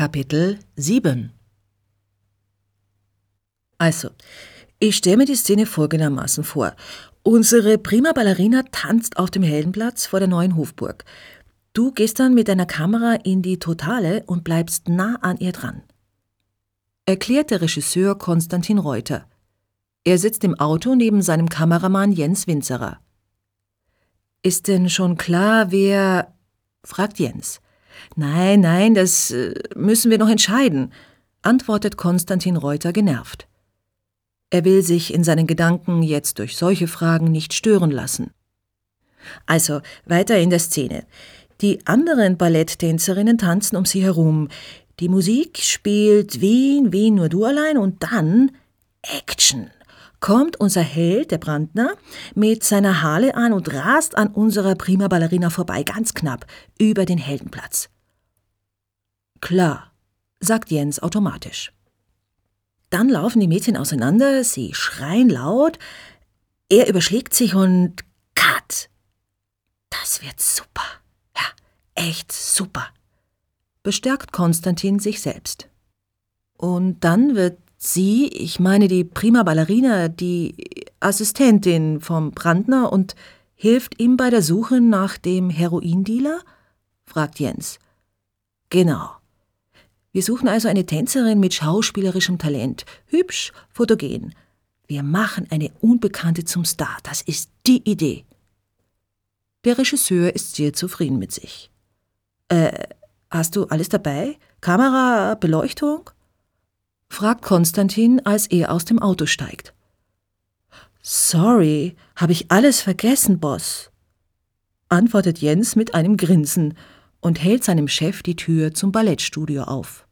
Kapitel 7 Also, ich stelle mir die Szene folgendermaßen vor. Unsere prima Ballerina tanzt auf dem Heldenplatz vor der neuen Hofburg. Du gehst dann mit deiner Kamera in die Totale und bleibst nah an ihr dran. Erklärt der Regisseur Konstantin Reuter. Er sitzt im Auto neben seinem Kameramann Jens Winzerer. Ist denn schon klar, wer. fragt Jens. Nein, nein, das äh, müssen wir noch entscheiden, antwortet Konstantin Reuter genervt. Er will sich in seinen Gedanken jetzt durch solche Fragen nicht stören lassen. Also, weiter in der Szene. Die anderen Balletttänzerinnen tanzen um sie herum. Die Musik spielt Wien, Wien nur du allein und dann Action. Kommt unser Held, der Brandner, mit seiner Harle an und rast an unserer prima Ballerina vorbei, ganz knapp, über den Heldenplatz. Klar, sagt Jens automatisch. Dann laufen die Mädchen auseinander, sie schreien laut, er überschlägt sich und cut. Das wird super. Ja, echt super. Bestärkt Konstantin sich selbst. Und dann wird sie, ich meine die prima Ballerina, die Assistentin vom Brandner und hilft ihm bei der Suche nach dem Heroindealer? fragt Jens. Genau. Wir suchen also eine Tänzerin mit schauspielerischem Talent, hübsch, fotogen. Wir machen eine Unbekannte zum Star, das ist die Idee. Der Regisseur ist sehr zufrieden mit sich. Äh, hast du alles dabei? Kamera, Beleuchtung? Fragt Konstantin, als er aus dem Auto steigt. Sorry, habe ich alles vergessen, Boss, antwortet Jens mit einem Grinsen und hält seinem Chef die Tür zum Ballettstudio auf.